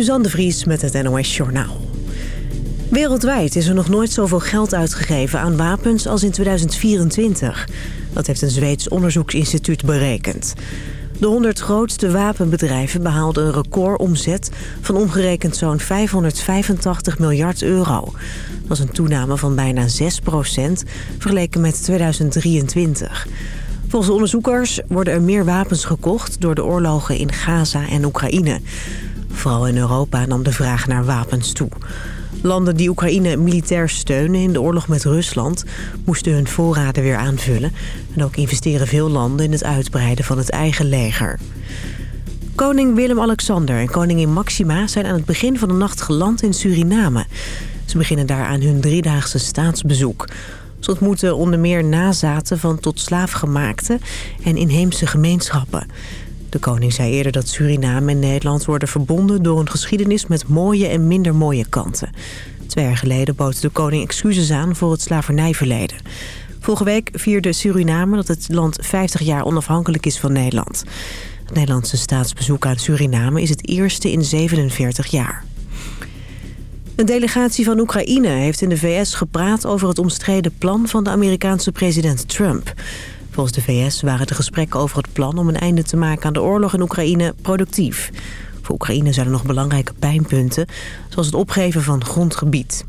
Suzanne de Vries met het NOS Journaal. Wereldwijd is er nog nooit zoveel geld uitgegeven aan wapens als in 2024. Dat heeft een Zweeds onderzoeksinstituut berekend. De 100 grootste wapenbedrijven behaalden een recordomzet van omgerekend zo'n 585 miljard euro. Dat is een toename van bijna 6% vergeleken met 2023. Volgens onderzoekers worden er meer wapens gekocht door de oorlogen in Gaza en Oekraïne. Vooral in Europa nam de vraag naar wapens toe. Landen die Oekraïne militair steunen in de oorlog met Rusland... moesten hun voorraden weer aanvullen. En ook investeren veel landen in het uitbreiden van het eigen leger. Koning Willem-Alexander en koningin Maxima zijn aan het begin van de nacht geland in Suriname. Ze beginnen daar aan hun driedaagse staatsbezoek. Ze ontmoeten onder meer nazaten van tot slaafgemaakte en inheemse gemeenschappen. De koning zei eerder dat Suriname en Nederland worden verbonden door een geschiedenis met mooie en minder mooie kanten. Twee jaar geleden bood de koning excuses aan voor het slavernijverleden. Vorige week vierde Suriname dat het land 50 jaar onafhankelijk is van Nederland. Het Nederlandse staatsbezoek aan Suriname is het eerste in 47 jaar. Een delegatie van Oekraïne heeft in de VS gepraat over het omstreden plan van de Amerikaanse president Trump. Volgens de VS waren de gesprekken over het plan om een einde te maken aan de oorlog in Oekraïne productief. Voor Oekraïne zijn er nog belangrijke pijnpunten, zoals het opgeven van grondgebied.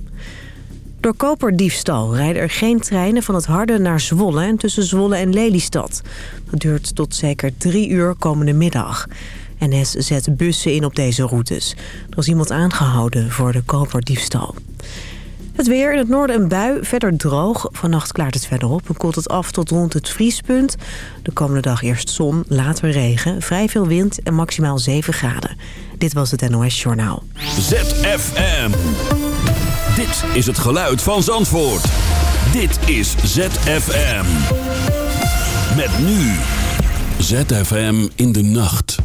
Door koperdiefstal rijden er geen treinen van het Harde naar Zwolle en tussen Zwolle en Lelystad. Dat duurt tot zeker drie uur komende middag. NS zet bussen in op deze routes. Er is iemand aangehouden voor de koperdiefstal. Het weer in het noorden een bui, verder droog. Vannacht klaart het verder op en koelt het af tot rond het vriespunt. De komende dag eerst zon, later regen, vrij veel wind en maximaal 7 graden. Dit was het NOS Journaal. ZFM. Dit is het geluid van Zandvoort. Dit is ZFM. Met nu. ZFM in de nacht.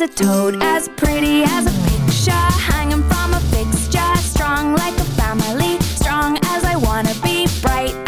Ugly as a toad, as pretty as a picture hanging from a fixture, strong like a family, strong as I wanna be, bright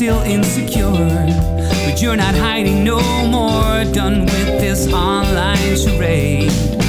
still insecure, but you're not hiding no more. Done with this online charade.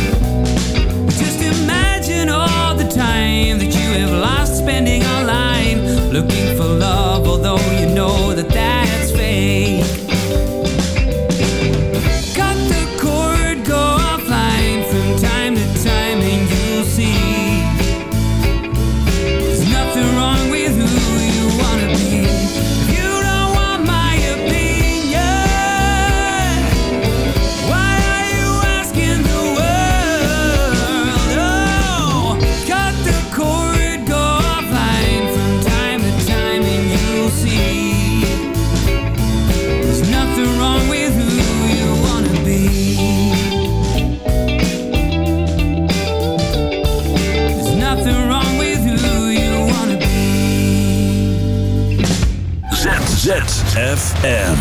FM.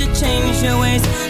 you change your ways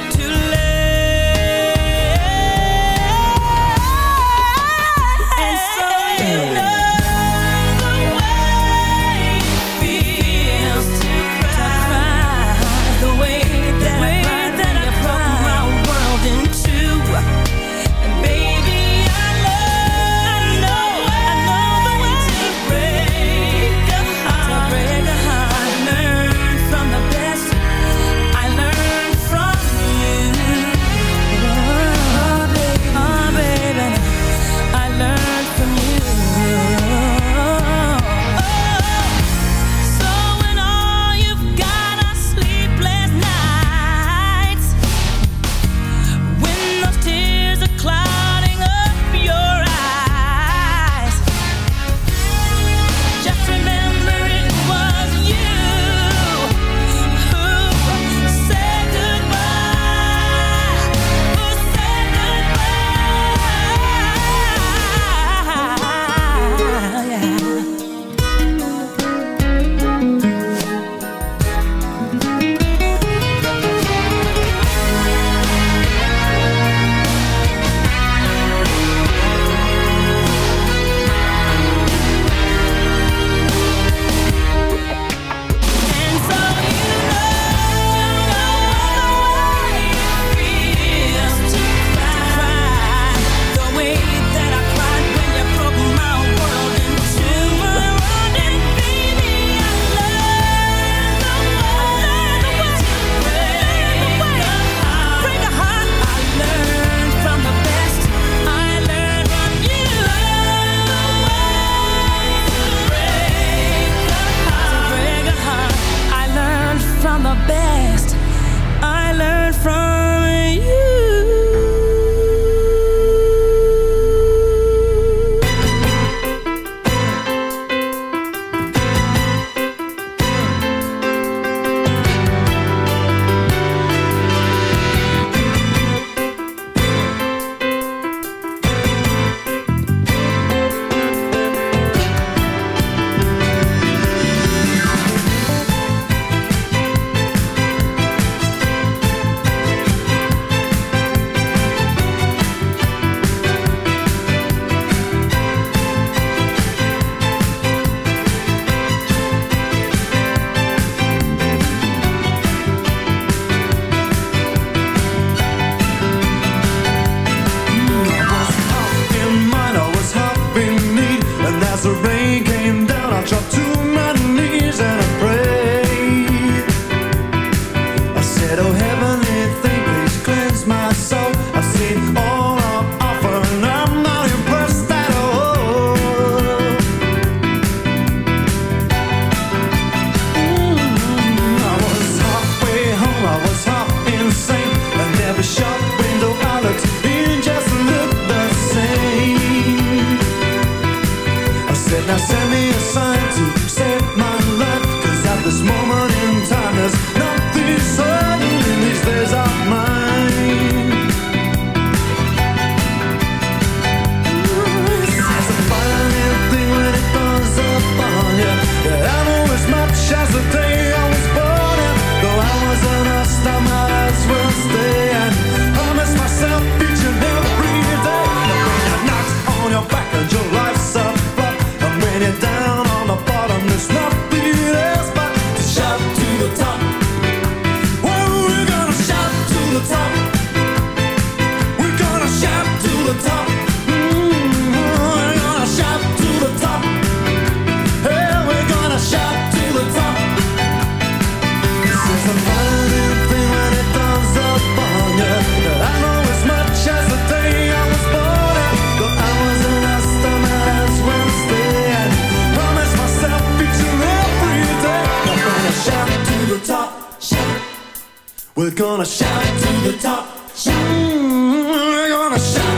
shine.